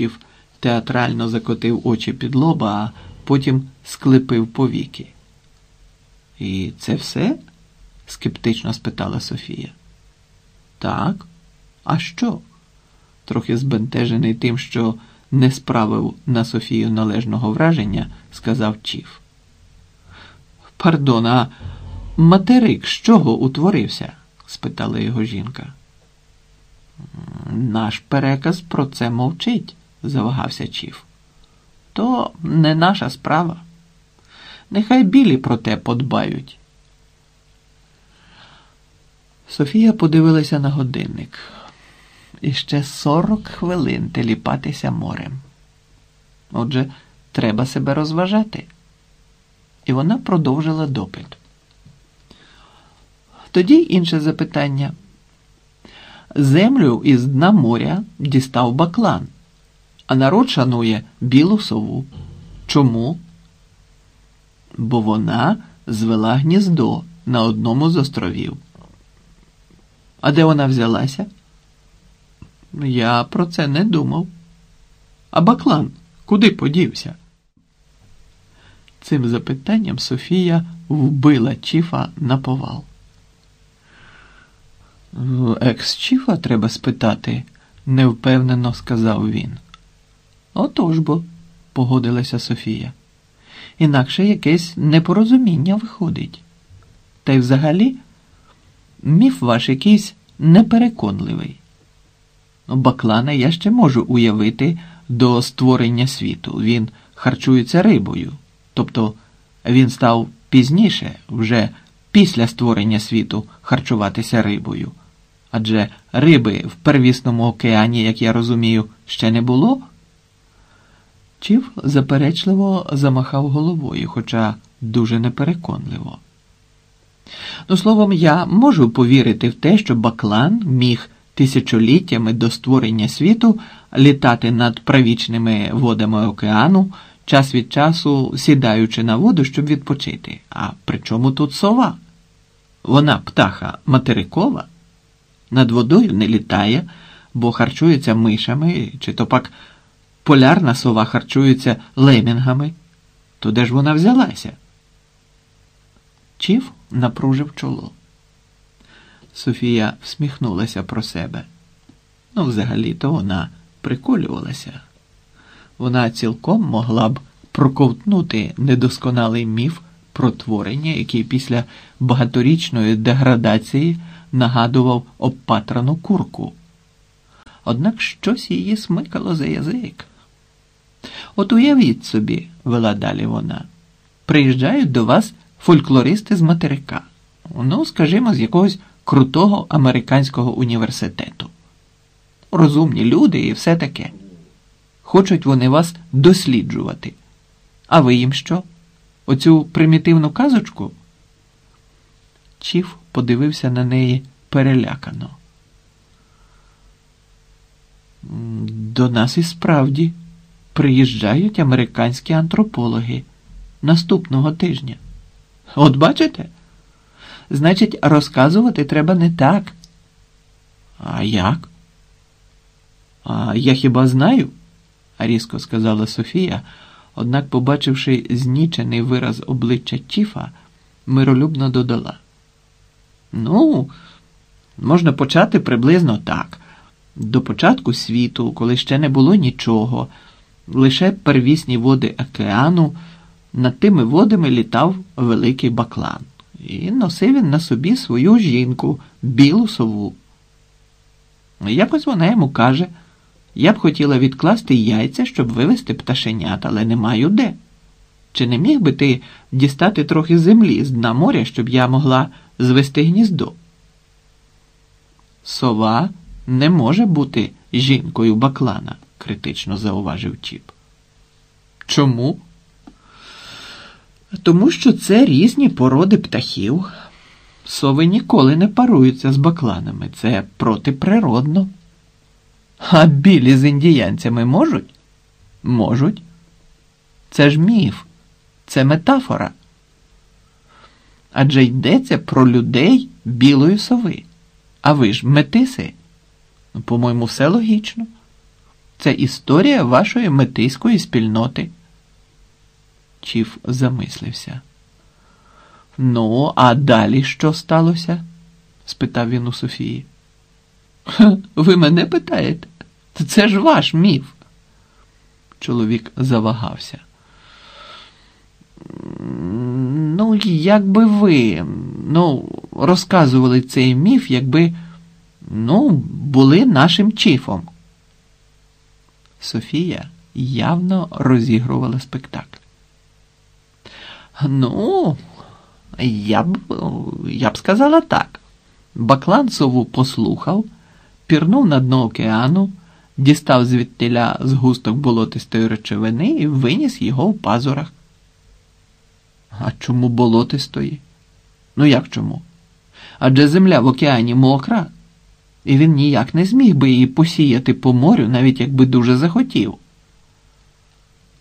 Чіф театрально закотив очі під лоба, а потім склепив повіки. І це все? скептично спитала Софія. Так, а що? Трохи збентежений тим, що не справив на Софію належного враження, сказав Чіф. Пардон, а материк з чого утворився? спитала його жінка. Наш переказ про це мовчить, завагався Чіф. То не наша справа. Нехай білі про те подбають. Софія подивилася на годинник. І ще сорок хвилин теліпатися морем. Отже, треба себе розважати. І вона продовжила допит. Тоді інше запитання. Землю із дна моря дістав баклан, а народ шанує білу сову. Чому? Бо вона звела гніздо на одному з островів. А де вона взялася? Я про це не думав. А баклан куди подівся? Цим запитанням Софія вбила Чіфа наповал. Екс-чіфа треба спитати, невпевнено сказав він. Отож бо, погодилася Софія. Інакше якесь непорозуміння виходить. Та й взагалі міф ваш якийсь непереконливий. Баклана я ще можу уявити до створення світу. Він харчується рибою. Тобто він став пізніше, вже після створення світу, харчуватися рибою. Адже риби в первісному океані, як я розумію, ще не було. Чіф заперечливо замахав головою, хоча дуже непереконливо. Ну, словом, я можу повірити в те, що Баклан міг тисячоліттями до створення світу літати над правічними водами океану, час від часу сідаючи на воду, щоб відпочити. А при чому тут сова? Вона птаха материкова, над водою не літає, бо харчується мишами, чи то пак полярна сова харчується лемінгами. То де ж вона взялася? Чіф напружив чоло. Софія всміхнулася про себе. Ну, взагалі-то вона приколювалася. Вона цілком могла б проковтнути недосконалий міф про творення, який після багаторічної деградації нагадував обпатрану курку. Однак щось її смикало за язик. От уявіть собі, вела далі вона, приїжджають до вас фольклористи з материка, ну, скажімо, з якогось крутого американського університету. Розумні люди і все таке. Хочуть вони вас досліджувати. А ви їм що? Оцю примітивну казочку? Чіф подивився на неї перелякано. До нас і справді приїжджають американські антропологи наступного тижня. От бачите? Значить, розказувати треба не так. А як? А я хіба знаю? різко сказала Софія, однак, побачивши знічений вираз обличчя Чіфа, миролюбно додала. Ну, можна почати приблизно так. До початку світу, коли ще не було нічого, лише первісні води океану, над тими водами літав великий баклан. І носив він на собі свою жінку, білу сову. Якось вона йому каже, я б хотіла відкласти яйця, щоб вивезти пташенят, але не маю де. Чи не міг би ти дістати трохи землі з дна моря, щоб я могла звести гніздо? Сова не може бути жінкою баклана, критично зауважив Чіп. Чому? Тому що це різні породи птахів. Сови ніколи не паруються з бакланами. Це протиприродно. А білі з індіянцями можуть? Можуть. Це ж міф, це метафора. Адже йдеться про людей білої сови. А ви ж метиси? По-моєму, все логічно. Це історія вашої метиської спільноти. Чіф замислився. Ну, а далі що сталося? спитав він у Софії. Ви мене питаєте? Це ж ваш міф. Чоловік завагався. Ну, якби ви ну, розказували цей міф, якби ну, були нашим чіфом. Софія явно розігрувала спектакль. Ну, я б я б сказала так. Баклан сову послухав, пірнув на дно океану, дістав звідтиля згусток болотистої речовини і виніс його в пазурах. А чому болотистої? Ну як чому? Адже земля в океані мокра, і він ніяк не зміг би її посіяти по морю, навіть якби дуже захотів.